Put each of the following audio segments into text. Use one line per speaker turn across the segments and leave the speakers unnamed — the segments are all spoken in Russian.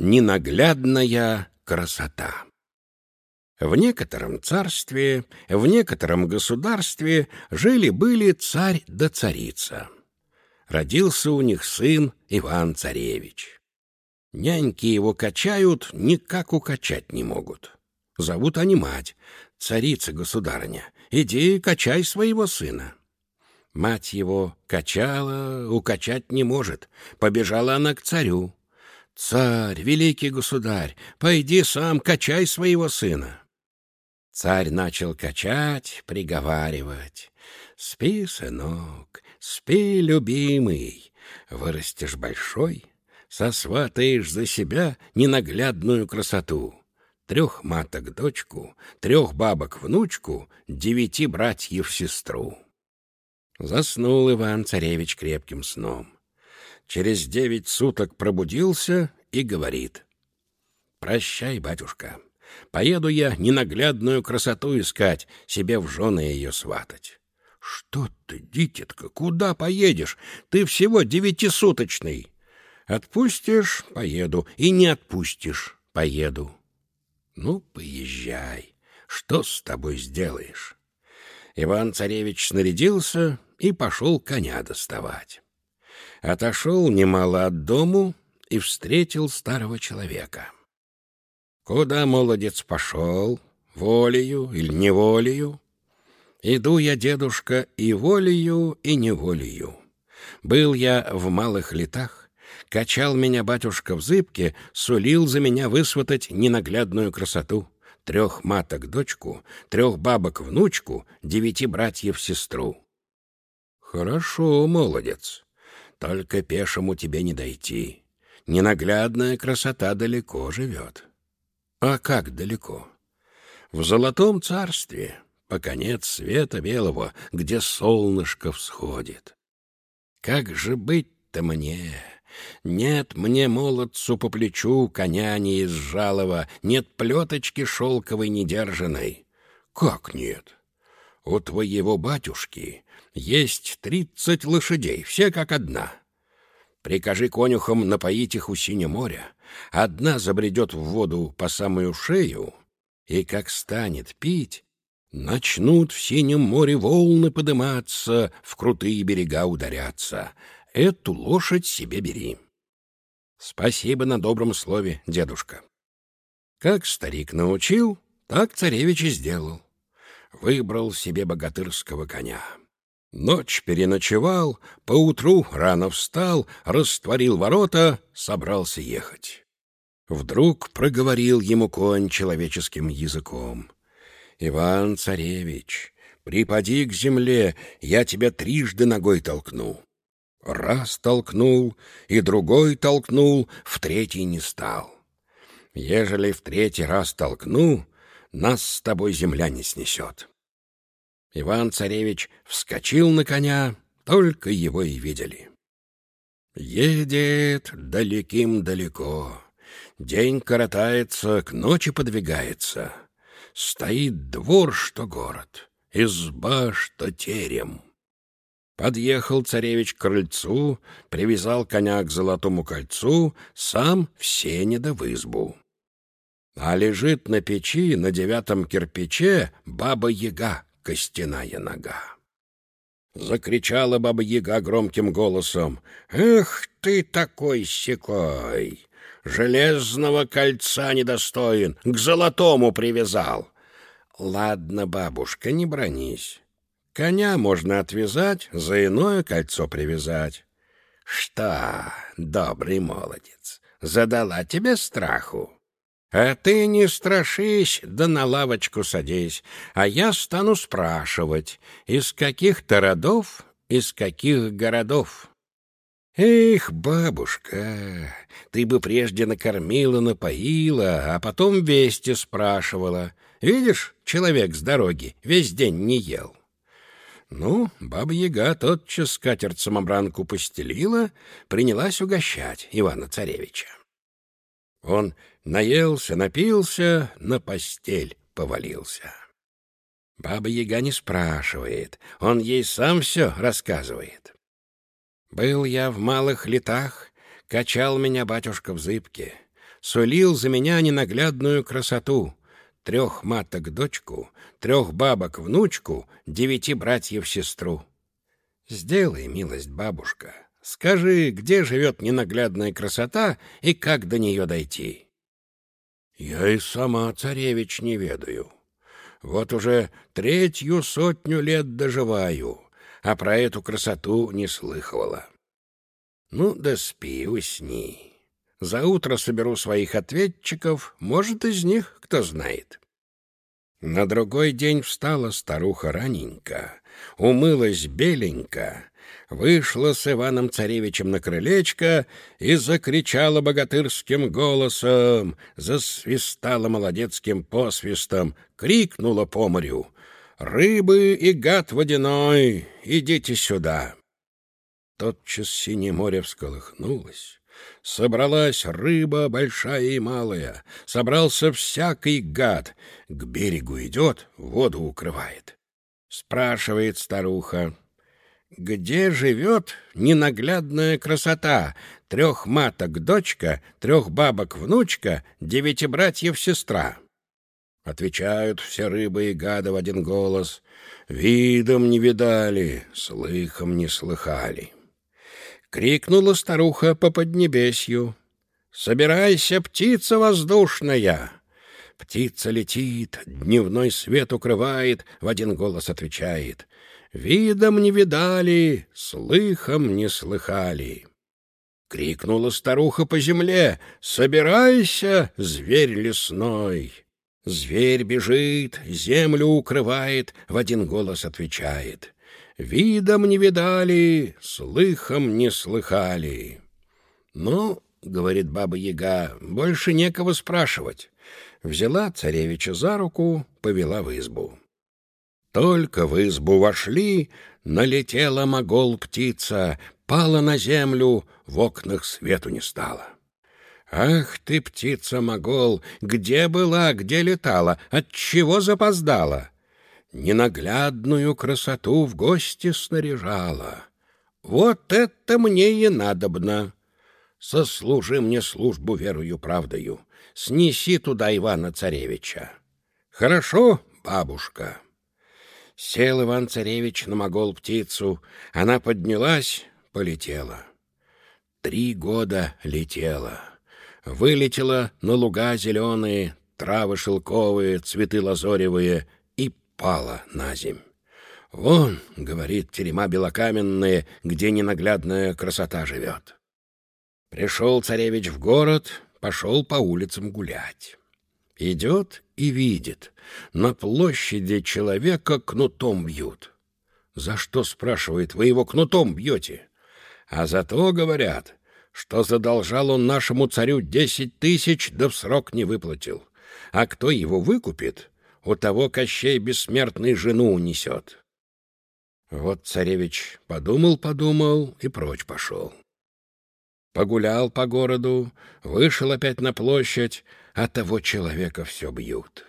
Ненаглядная красота. В некотором царстве, в некотором государстве жили-были царь да царица. Родился у них сын Иван-царевич. Няньки его качают, никак укачать не могут. Зовут они мать, царица-государыня. Иди, качай своего сына. Мать его качала, укачать не может. Побежала она к царю. «Царь, великий государь, пойди сам качай своего сына». Царь начал качать, приговаривать. «Спи, сынок, спи, любимый, вырастешь большой, сосватаешь за себя ненаглядную красоту. Трех маток дочку, трех бабок внучку, девяти братьев сестру». Заснул Иван-царевич крепким сном через девять суток пробудился и говорит. «Прощай, батюшка, поеду я ненаглядную красоту искать, себе в жены ее сватать». «Что ты, дитятка, куда поедешь? Ты всего девятисуточный». «Отпустишь — поеду, и не отпустишь — поеду». «Ну, поезжай, что с тобой сделаешь?» Иван-царевич снарядился и пошел коня доставать отошел немало от дому и встретил старого человека. Куда молодец пошел, волею или неволею? Иду я, дедушка, и волею, и неволею. Был я в малых летах, качал меня батюшка в зыбке, сулил за меня высватать ненаглядную красоту. Трех маток дочку, трех бабок внучку, девяти братьев сестру. Хорошо, молодец. Только пешему тебе не дойти. Ненаглядная красота далеко живет. А как далеко? В золотом царстве, по конец света белого, где солнышко всходит. Как же быть-то мне? Нет мне молодцу по плечу коня не изжалого, нет плеточки шелковой недержанной. Как нет? У твоего батюшки есть тридцать лошадей, все как одна. Прикажи конюхам напоить их у синего моря. Одна забредет в воду по самую шею, и как станет пить, начнут в синем море волны подниматься, в крутые берега ударяться. Эту лошадь себе бери. Спасибо на добром слове, дедушка. Как старик научил, так царевич и сделал. Выбрал себе богатырского коня. Ночь переночевал, поутру рано встал, растворил ворота, собрался ехать. Вдруг проговорил ему конь человеческим языком. «Иван-царевич, припади к земле, я тебя трижды ногой толкну». Раз толкнул, и другой толкнул, в третий не стал. Ежели в третий раз толкну, нас с тобой земля не снесет. Иван-царевич вскочил на коня, только его и видели. Едет далеким далеко, день коротается, к ночи подвигается. Стоит двор, что город, изба, что терем. Подъехал царевич к крыльцу, привязал коня к золотому кольцу, сам в сене да в избу. А лежит на печи, на девятом кирпиче, баба-яга — костяная нога. Закричала баба-яга громким голосом. «Эх ты такой-сякой! Железного кольца недостоин, к золотому привязал!» «Ладно, бабушка, не бронись. Коня можно отвязать, за иное кольцо привязать». «Что, добрый молодец, задала тебе страху?» А ты не страшись, да на лавочку садись, а я стану спрашивать, из каких-то родов, из каких городов. Эх, бабушка, ты бы прежде накормила, напоила, а потом вести спрашивала. Видишь, человек с дороги весь день не ел. Ну, баба-яга тотчас скатерть-самобранку постелила, принялась угощать Ивана-царевича. Он наелся, напился, на постель повалился. Баба-яга не спрашивает, он ей сам все рассказывает. Был я в малых летах, качал меня батюшка в зыбке. сулил за меня ненаглядную красоту. Трех маток дочку, трех бабок внучку, девяти братьев сестру. Сделай милость, бабушка, скажи, где живет ненаглядная красота и как до нее дойти? Я и сама, царевич, не ведаю. Вот уже третью сотню лет доживаю, а про эту красоту не слыхивала. Ну, да спи, усни. За утро соберу своих ответчиков, может, из них кто знает. На другой день встала старуха раненько, умылась беленько, вышла с Иваном Царевичем на крылечко и закричала богатырским голосом, засвистала молодецким посвистом, крикнула по морю «Рыбы и гад водяной, идите сюда!» Тотчас синее море всколыхнулось. Собралась рыба большая и малая, собрался всякий гад. К берегу идет, воду укрывает. Спрашивает старуха, где живет ненаглядная красота? Трех маток дочка, трех бабок внучка, девяти братьев сестра. Отвечают все рыбы и гады в один голос. Видом не видали, слыхом не слыхали. Крикнула старуха по поднебесью. «Собирайся, птица воздушная!» Птица летит, дневной свет укрывает, в один голос отвечает. «Видом не видали, слыхом не слыхали». Крикнула старуха по земле. «Собирайся, зверь лесной!» Зверь бежит, землю укрывает, в один голос отвечает. Видом не видали, слыхом не слыхали. Ну, говорит баба Яга, больше некого спрашивать. Взяла царевича за руку, повела в избу. Только в избу вошли, налетела могол-птица, пала на землю, в окнах свету не стало. «Ах ты, птица-могол, где была, где летала, от чего запоздала?» ненаглядную красоту в гости снаряжала. Вот это мне и надобно. Сослужи мне службу верою правдою. Снеси туда Ивана-царевича. Хорошо, бабушка. Сел Иван-царевич на могол-птицу. Она поднялась, полетела. Три года летела. Вылетела на луга зеленые, травы шелковые, цветы лазоревые — пала на земь. «Вон, — говорит, — терема белокаменные, где ненаглядная красота живет». Пришел царевич в город, пошел по улицам гулять. Идет и видит, на площади человека кнутом бьют. «За что, — спрашивает, — вы его кнутом бьете?» А за то, говорят, что задолжал он нашему царю десять тысяч, да в срок не выплатил. А кто его выкупит, у того Кощей бессмертный жену унесет. Вот царевич подумал-подумал и прочь пошел. Погулял по городу, вышел опять на площадь, а того человека все бьют.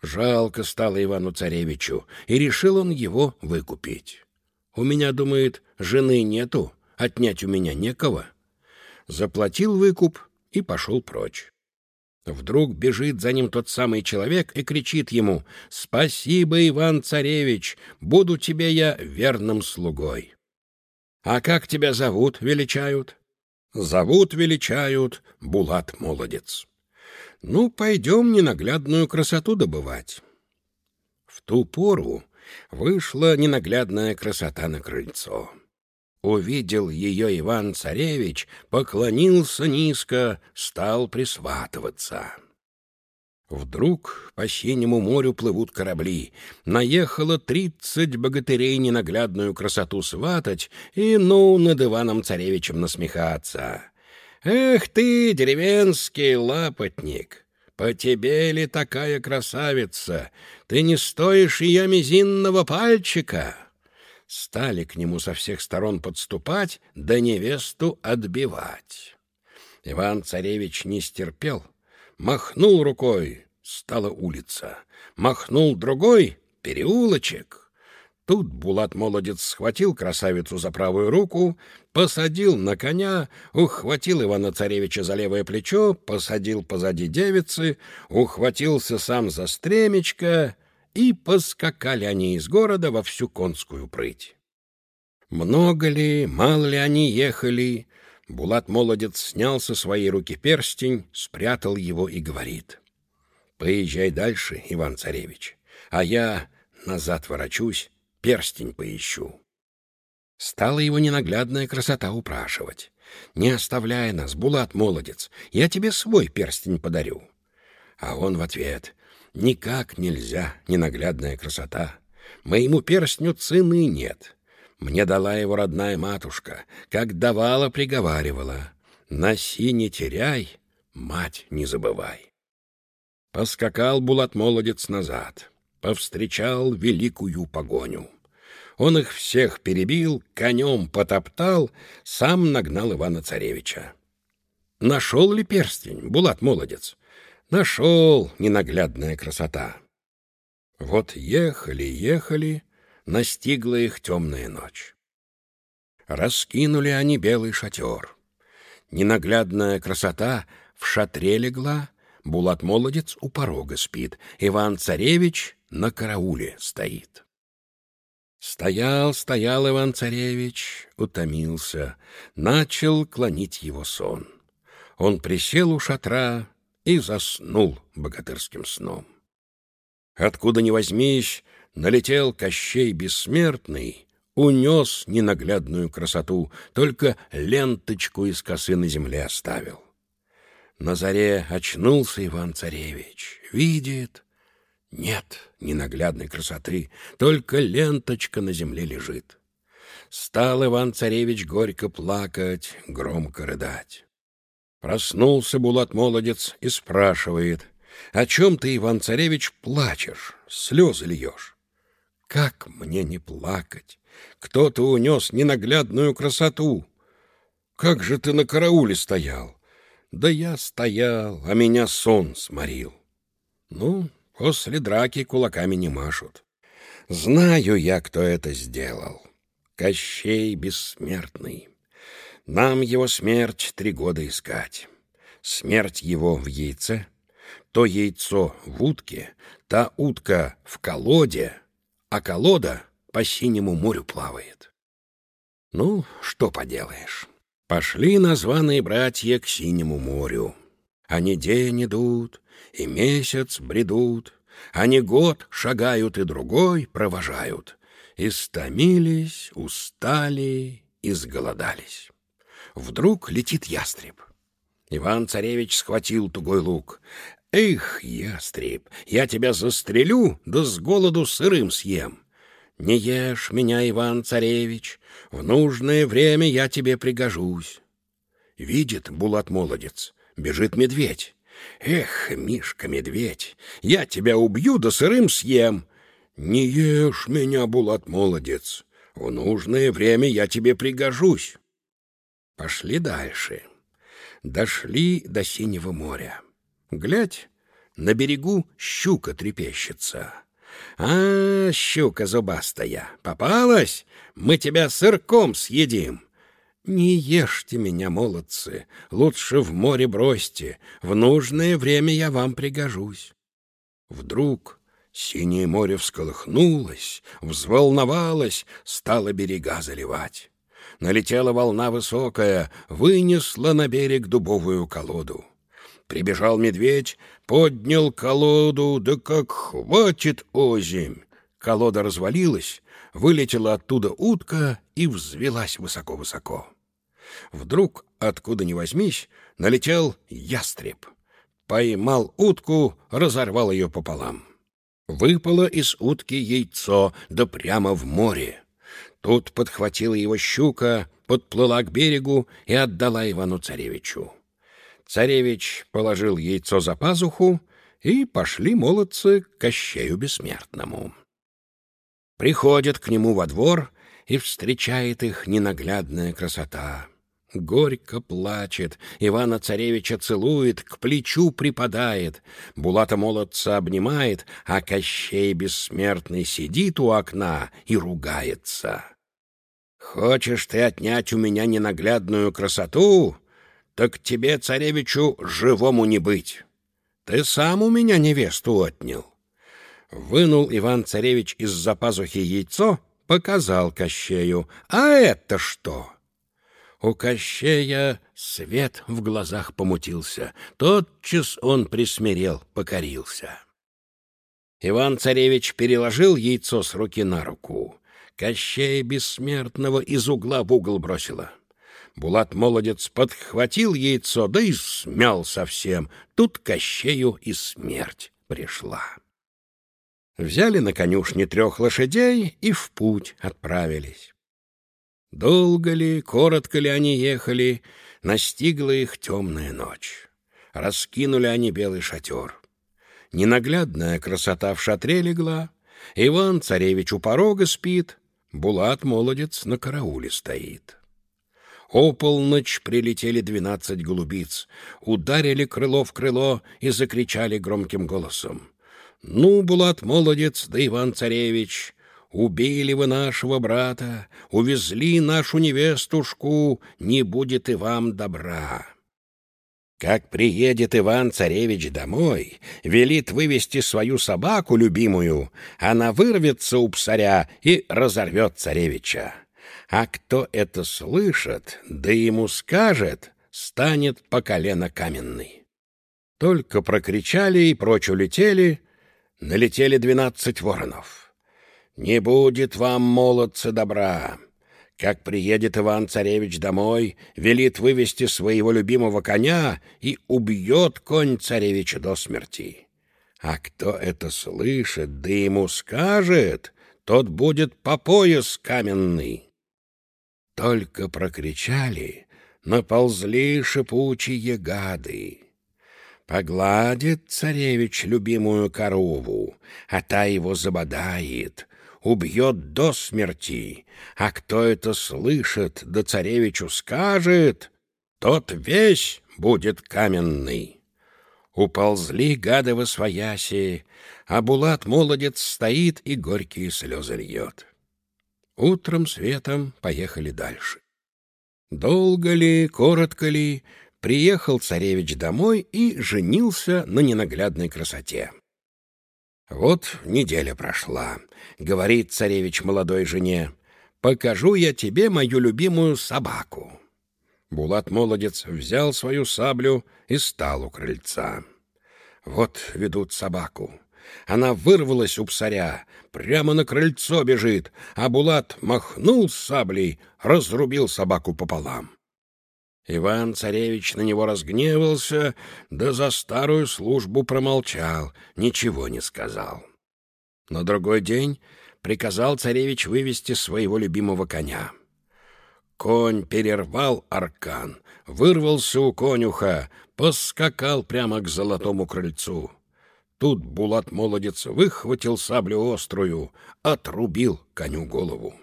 Жалко стало Ивану-царевичу, и решил он его выкупить. У меня, думает, жены нету, отнять у меня некого. Заплатил выкуп и пошел прочь. Вдруг бежит за ним тот самый человек и кричит ему «Спасибо, Иван-царевич, буду тебе я верным слугой». «А как тебя зовут?» — величают. «Зовут, величают, Булат-молодец». «Ну, пойдем ненаглядную красоту добывать». В ту пору вышла ненаглядная красота на крыльцо. Увидел ее Иван-царевич, поклонился низко, стал присватываться. Вдруг по синему морю плывут корабли. Наехало тридцать богатырей ненаглядную красоту сватать и, ну, над Иваном-царевичем насмехаться. «Эх ты, деревенский лапотник! По тебе ли такая красавица? Ты не стоишь ее мизинного пальчика!» стали к нему со всех сторон подступать, да невесту отбивать. Иван-царевич не стерпел, махнул рукой, стала улица, махнул другой — переулочек. Тут Булат-молодец схватил красавицу за правую руку, посадил на коня, ухватил Ивана-царевича за левое плечо, посадил позади девицы, ухватился сам за стремечко, и поскакали они из города во всю конскую прыть. Много ли, мало ли они ехали, Булат-молодец снял со своей руки перстень, спрятал его и говорит. «Поезжай дальше, Иван-царевич, а я назад ворочусь, перстень поищу». Стала его ненаглядная красота упрашивать. «Не оставляй нас, Булат-молодец, я тебе свой перстень подарю». А он в ответ. «Никак нельзя, ненаглядная красота. Моему перстню цены нет. Мне дала его родная матушка, как давала, приговаривала. Носи, не теряй, мать не забывай». Поскакал Булат-молодец назад, повстречал великую погоню. Он их всех перебил, конем потоптал, сам нагнал Ивана-царевича. Нашел ли перстень, Булат-молодец? Нашел, ненаглядная красота. Вот ехали, ехали, настигла их темная ночь. Раскинули они белый шатер. Ненаглядная красота в шатре легла, Булат-молодец у порога спит, Иван-царевич на карауле стоит. Стоял, стоял Иван-царевич, утомился, начал клонить его сон. Он присел у шатра и заснул богатырским сном. Откуда ни возьмись, налетел Кощей Бессмертный, унес ненаглядную красоту, только ленточку из косы на земле оставил. На заре очнулся Иван-царевич, видит, нет ненаглядной красоты, только ленточка на земле лежит. Стал Иван-царевич горько плакать, громко рыдать. Проснулся Булат-молодец и спрашивает, «О чем ты, Иван-царевич, плачешь, слезы льешь?» «Как мне не плакать? Кто-то унес ненаглядную красоту. Как же ты на карауле стоял?» «Да я стоял, а меня сон сморил». «Ну, После драки кулаками не машут. Знаю я, кто это сделал. Кощей бессмертный. Нам его смерть три года искать. Смерть его в яйце, то яйцо в утке, та утка в колоде, а колода по синему морю плавает. Ну, что поделаешь. Пошли названные братья к синему морю. Они день идут, и месяц бредут, они год шагают и другой провожают. Истомились, устали, изголодались. Вдруг летит ястреб. Иван-царевич схватил тугой лук. «Эх, ястреб, я тебя застрелю, да с голоду сырым съем. Не ешь меня, Иван-царевич, в нужное время я тебе пригожусь». Видит Булат-молодец, бежит медведь. Эх, Мишка-медведь, я тебя убью да сырым съем. Не ешь меня, Булат-молодец. В нужное время я тебе пригожусь. Пошли дальше. Дошли до Синего моря. Глядь, на берегу щука трепещется. А, щука зубастая, попалась? Мы тебя сырком съедим. Не ешьте меня, молодцы, лучше в море бросьте, в нужное время я вам пригожусь. Вдруг синее море всколыхнулось, взволновалось, стало берега заливать. Налетела волна высокая, вынесла на берег дубовую колоду. Прибежал медведь, поднял колоду, да как хватит озимь! Колода развалилась, вылетела оттуда утка и взвелась высоко-высоко. Вдруг, откуда ни возьмись, налетел ястреб. Поймал утку, разорвал ее пополам. Выпало из утки яйцо, да прямо в море. Тут подхватила его щука, подплыла к берегу и отдала Ивану-царевичу. Царевич положил яйцо за пазуху, и пошли молодцы к Кощею Бессмертному. Приходят к нему во двор, и встречает их ненаглядная красота. Горько плачет, Ивана-царевича целует, к плечу припадает, Булата-молодца обнимает, а Кощей бессмертный сидит у окна и ругается. «Хочешь ты отнять у меня ненаглядную красоту? Так тебе, царевичу, живому не быть. Ты сам у меня невесту отнял». Вынул Иван-царевич из-за пазухи яйцо, показал Кощею. «А это что?» У Кощея свет в глазах помутился. Тотчас он присмирел, покорился. Иван-царевич переложил яйцо с руки на руку. Кощея бессмертного из угла в угол бросила. Булат-молодец подхватил яйцо, да и смял совсем. Тут Кощею и смерть пришла. Взяли на конюшне трех лошадей и в путь отправились. Долго ли, коротко ли они ехали, настигла их темная ночь. Раскинули они белый шатер. Ненаглядная красота в шатре легла, Иван-царевич у порога спит, Булат-молодец на карауле стоит. О полночь прилетели двенадцать голубиц, ударили крыло в крыло и закричали громким голосом. «Ну, Булат-молодец да Иван-царевич, Убили вы нашего брата, увезли нашу невестушку, не будет и вам добра. Как приедет Иван-царевич домой, велит вывести свою собаку любимую, она вырвется у псаря и разорвет царевича. А кто это слышит, да ему скажет, станет по колено каменный. Только прокричали и прочь улетели, налетели двенадцать воронов. Не будет вам, молодцы, добра. Как приедет Иван-царевич домой, велит вывести своего любимого коня и убьет конь царевича до смерти. А кто это слышит, да ему скажет, тот будет по пояс каменный. Только прокричали, наползли шипучие гады. Погладит царевич любимую корову, а та его забодает, убьет до смерти, а кто это слышит, да царевичу скажет, тот весь будет каменный. Уползли гады во свояси, а Булат-молодец стоит и горькие слезы льет. Утром светом поехали дальше. Долго ли, коротко ли, приехал царевич домой и женился на ненаглядной красоте. Вот неделя прошла, говорит царевич молодой жене. Покажу я тебе мою любимую собаку. Булат-молодец взял свою саблю и стал у крыльца. Вот ведут собаку. Она вырвалась у псаря, прямо на крыльцо бежит, а Булат махнул саблей, разрубил собаку пополам. Иван-царевич на него разгневался, да за старую службу промолчал, ничего не сказал. На другой день приказал царевич вывести своего любимого коня. Конь перервал аркан, вырвался у конюха, поскакал прямо к золотому крыльцу. Тут Булат-молодец выхватил саблю острую, отрубил коню голову.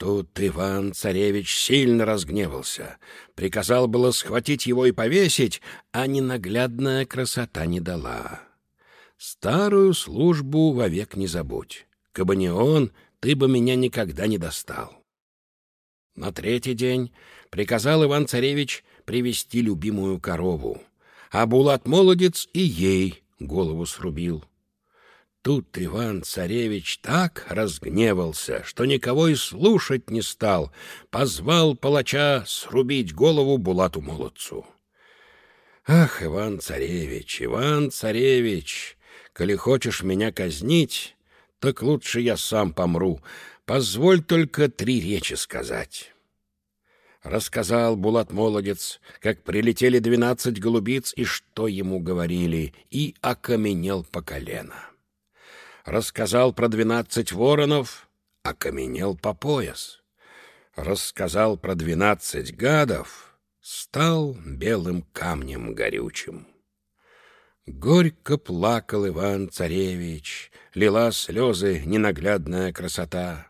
Тут Иван-царевич сильно разгневался. Приказал было схватить его и повесить, а ненаглядная красота не дала. Старую службу вовек не забудь. Кабы не он, ты бы меня никогда не достал. На третий день приказал Иван-царевич привести любимую корову, а Булат-молодец и ей голову срубил. Тут Иван-царевич так разгневался, что никого и слушать не стал, позвал палача срубить голову Булату-молодцу. «Ах, Иван-царевич, Иван-царевич, коли хочешь меня казнить, так лучше я сам помру. Позволь только три речи сказать». Рассказал Булат-молодец, как прилетели двенадцать голубиц и что ему говорили, и окаменел по колено рассказал про двенадцать воронов, окаменел по пояс. Рассказал про двенадцать гадов, стал белым камнем горючим. Горько плакал Иван-царевич, лила слезы ненаглядная красота.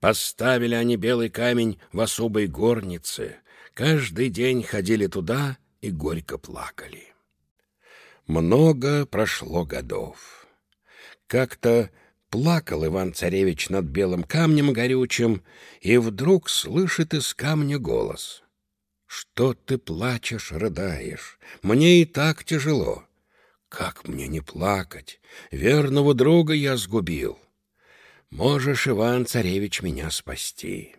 Поставили они белый камень в особой горнице, Каждый день ходили туда и горько плакали. Много прошло годов. Как-то плакал Иван-царевич над белым камнем горючим, и вдруг слышит из камня голос. «Что ты плачешь, рыдаешь? Мне и так тяжело». «Как мне не плакать? Верного друга я сгубил. Можешь, Иван-царевич, меня спасти.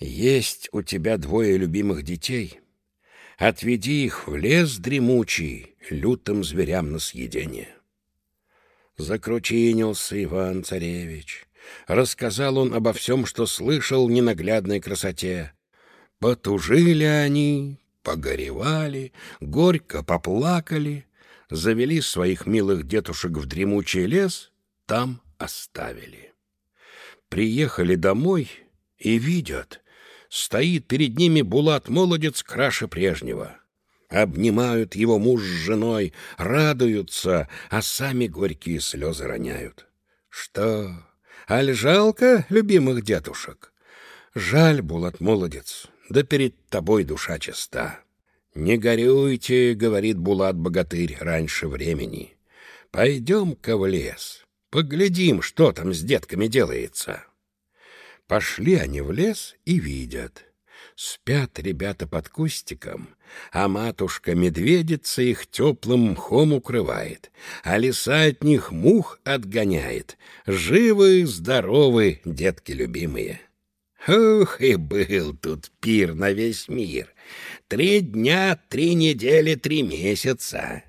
Есть у тебя двое любимых детей. Отведи их в лес дремучий, лютым зверям на съедение». Закручинился Иван-царевич. Рассказал он обо всем, что слышал ненаглядной красоте. Потужили они, погоревали, горько поплакали, завели своих милых детушек в дремучий лес, там оставили. Приехали домой и видят, стоит перед ними Булат-молодец краше прежнего. Обнимают его муж с женой, радуются, а сами горькие слезы роняют. Что, аль жалко любимых дедушек? Жаль, Булат-молодец, да перед тобой душа чиста. «Не горюйте», — говорит Булат-богатырь раньше времени. «Пойдем-ка в лес, поглядим, что там с детками делается». Пошли они в лес и видят. Спят ребята под кустиком, а матушка-медведица их теплым мхом укрывает, а лиса от них мух отгоняет. Живы, здоровы, детки любимые. Ух, и был тут пир на весь мир. Три дня, три недели, три месяца.